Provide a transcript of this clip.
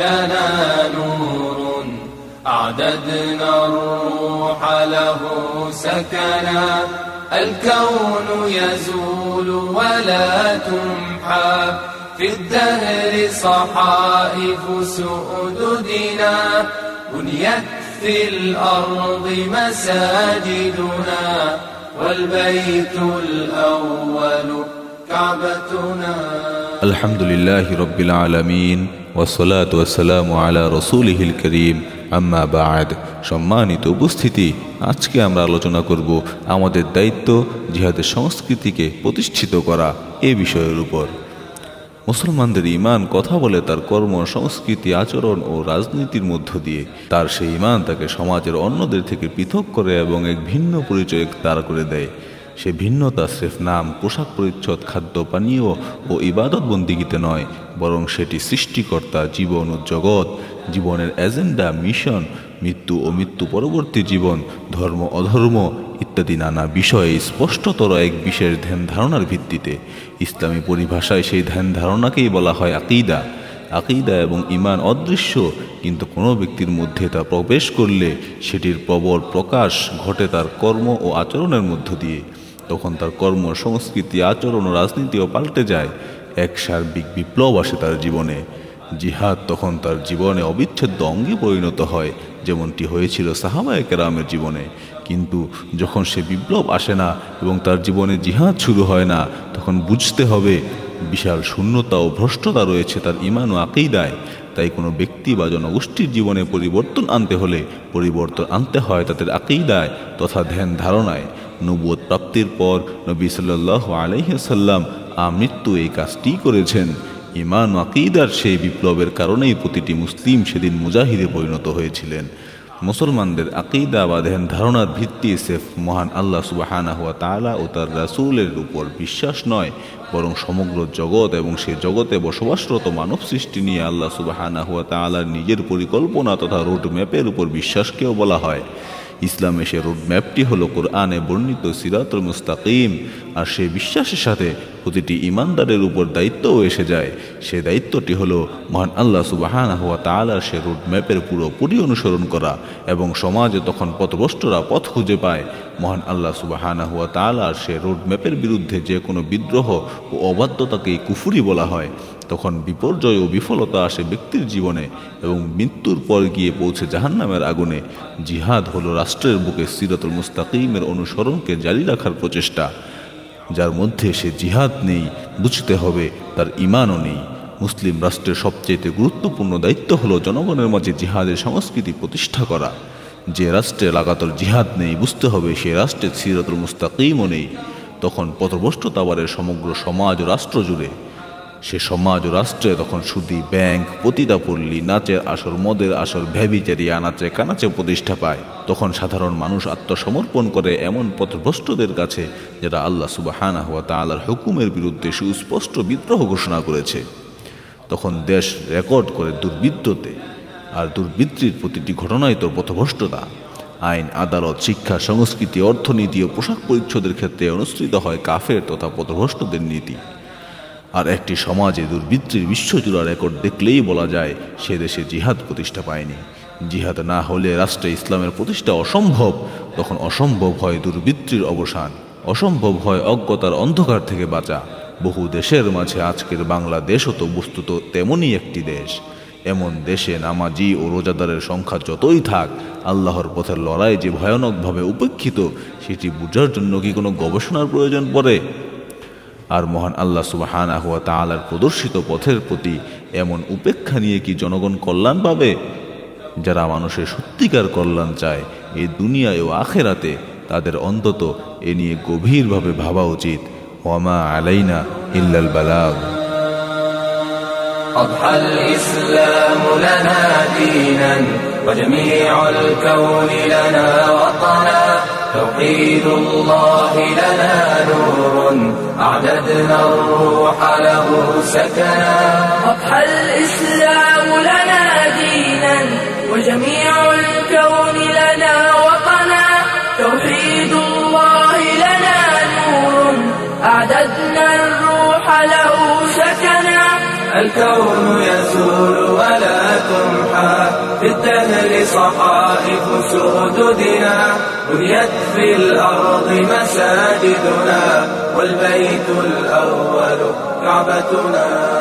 لنا نور. أعددنا الروح له سكنا. الكون يزول ولا تمحى. في الدهر صحائف سؤددنا. بنيت في الأرض مساجدنا. والبيت الأول كعبتنا. الحمد لله رب العالمين. ওসলাত ওয়াসালাম রসুল হিল করিম আম্মা বাদ সম্মানিত উপস্থিতি। আজকে আমরা আলোচনা করব আমাদের দায়িত্ব জিহাদের সংস্কৃতিকে প্রতিষ্ঠিত করা এ বিষয়ের উপর। মুসলমানদের ইমান কথা বলে তার কর্ম, সংস্কৃতি, আচরণ ও রাজনীতির মধ্য দিয়ে। তার সেই ইমান তাকে সমাজের অন্যদের থেকে পৃথক করে এবং এক ভিন্ন পরিচয় তার করে দেয়। সে ভিন্নতা স্রেফ নাম, পোশাক পরিচ্ছদ, খাদ্য, পানীয় ও ইবাদত বন্দিগিতে নয়, বরং সেটি সৃষ্টিকর্তা, জীবন ও জগৎ, জীবনের এজেন্ডা, মিশন, মৃত্যু ও মৃত্যু পরবর্তী জীবন, ধর্ম, অধর্ম ইত্যাদি নানা বিষয়ে স্পষ্টতর এক বিশেষ ধ্যান ধারণার ভিত্তিতে। ইসলামী পরিভাষায় সেই ধ্যান ধারণাকেই বলা হয় আকিদা। আকিদা এবং ইমান অদৃশ্য, কিন্তু কোনো ব্যক্তির মধ্যে তা প্রবেশ করলে সেটির প্রবল প্রকাশ ঘটে তার কর্ম ও আচরণের মধ্য দিয়ে। তখন তার কর্ম, সংস্কৃতি, আচরণ ও রাজনীতিও পাল্টে যায়। এক সার্বিক বিপ্লব আসে তার জীবনে। জিহাদ তখন তার জীবনে অবিচ্ছেদ্য অঙ্গে পরিণত হয়, যেমনটি হয়েছিল সাহাবায় কেরামের জীবনে। কিন্তু যখন সে বিপ্লব আসে না এবং তার জীবনে জিহাদ শুরু হয় না, তখন বুঝতে হবে বিশাল শূন্যতা ও ভ্রষ্টতা রয়েছে তার ইমান ও আকেইদায় তাই কোনো ব্যক্তি বা জনগোষ্ঠীর জীবনে পরিবর্তন আনতে হলে পরিবর্তন আনতে হয় তাদের আঁকেই আকেইদায় তথা ধ্যান ধারণায়। নবুয় প্রাপ্তির পর নবী সাল্লাহ আলহিসাল্লাম আমৃত্যু এই কাজটি করেছেন। ইমান আকিদার সেই বিপ্লবের কারণেই প্রতিটি মুসলিম সেদিন মুজাহিদে পরিণত হয়েছিলেন। মুসলমানদের আকিদা বা ধ্যান ধারণার ভিত্তি সেফ মহান আল্লাহ সুবাহানা হুয়া তালা ও তার রাসুলের উপর বিশ্বাস নয়, বরং সমগ্র জগৎ এবং সে জগতে বসবাসরত মানব সৃষ্টি নিয়ে আল্লাহ সুবাহানা হুয়া তালার নিজের পরিকল্পনা তথা রোড ম্যাপের উপর বিশ্বাসকেও বলা হয়। ইসলামে সে রোডম্যাপটি হলো কোরআনে বর্ণিত সিরাতুল মুস্তাকিম, আর সে বিশ্বাসের সাথে প্রতিটি ইমানদারের উপর দায়িত্বও এসে যায়। সে দায়িত্বটি হলো মহান আল্লাহ সুবাহানা হওয়া তালার সে রোডম্যাপের পুরোপুরি অনুসরণ করা এবং সমাজে তখন পথভ্রষ্টরা পথ খুঁজে পায়। মহান আল্লাহ সুবাহানা হুয়া তালার সে রোডম্যাপের বিরুদ্ধে যে কোনো বিদ্রোহ ও অবাধ্যতাকেই কুফুরি বলা হয়। তখন বিপর্যয় ও বিফলতা আসে ব্যক্তির জীবনে এবং মৃত্যুর পর গিয়ে পৌঁছে জাহান্নামের আগুনে। জিহাদ হলো রাষ্ট্রের বুকে সিরাতুল মুস্তাকিমের অনুসরণকে জারি রাখার প্রচেষ্টা। যার মধ্যে সে জিহাদ নেই, বুঝতে হবে তার ইমানও নেই। মুসলিম রাষ্ট্রের সবচেয়ে গুরুত্বপূর্ণ দায়িত্ব হলো জনগণের মাঝে জিহাদের সংস্কৃতি প্রতিষ্ঠা করা। যে রাষ্ট্রে লাগাতার জিহাদ নেই, বুঝতে হবে সে রাষ্ট্রের সিরাতুল মুস্তাকিমও নেই। তখন পথভ্রষ্টতাবারের সমগ্র সমাজ রাষ্ট্র জুড়ে সে সমাজ ও রাষ্ট্রে তখন সুদি ব্যাংক পতিতাপল্লী নাচের আসর, মদের আসর ভ্যাবিচারি আনাচে, কানাচে প্রতিষ্ঠা পায়। তখন সাধারণ মানুষ আত্মসমর্পণ করে এমন পথভ্রষ্টদের কাছে যারা আল্লাহ সুবাহানা হওয়া তালার হুকুমের বিরুদ্ধে সুস্পষ্ট বিদ্রোহ ঘোষণা করেছে। তখন দেশ রেকর্ড করে দুর্বৃত্ততে আর দুর্বৃত্তির প্রতিটি ঘটনাই তোর পথভ্রষ্টতা। আইন, আদালত, শিক্ষা, সংস্কৃতি, অর্থনীতি ও পোশাক পরিচ্ছদের ক্ষেত্রে অনুসৃত হয় কাফের তথা পথভ্রষ্টদের নীতি। আর একটি সমাজে দুর্বৃত্তির বিশ্বজোড়া রেকর্ড দেখলেই বলা যায় সে দেশে জিহাদ প্রতিষ্ঠা পায়নি। জিহাদ না হলে রাষ্ট্রে ইসলামের প্রতিষ্ঠা অসম্ভব, তখন অসম্ভব হয় দুর্বৃত্তির অবসান, অসম্ভব হয় অজ্ঞতার অন্ধকার থেকে বাঁচা। বহু দেশের মাঝে আজকের বাংলাদেশও তো বস্তুত তেমনই একটি দেশ। এমন দেশে নামাজি ও রোজাদারের সংখ্যা যতই থাক, আল্লাহর পথের লড়াই যে ভয়ানকভাবে উপেক্ষিত, সেটি বোঝার জন্য কি কোনো গবেষণার প্রয়োজন পড়ে? আর মহান আল্লাহ সুবাহান আহুয়া তালার প্রদর্শিত পথের প্রতি এমন উপেক্ষা নিয়ে কি জনগণ কল্যাণ পাবে যারা মানুষের সত্যিকার কল্যাণ চায় এই দুনিয়ায় ও আখেরাতে তাদের অন্তত এ নিয়ে গভীরভাবে ভাবা উচিত ওয়ামা আলাইনা ইল্লাল বালাগ أضحى الإسلام لنا دينا وجميع الكون لنا وطنا توحيد الله لنا نور. أعددنا الروح له سكنا. أضحى الإسلام لنا الكون يزول ولا تمحى. في الدهر صحائف سرددنا بنيت في الأرض مساجدنا. والبيت الأول كعبتنا.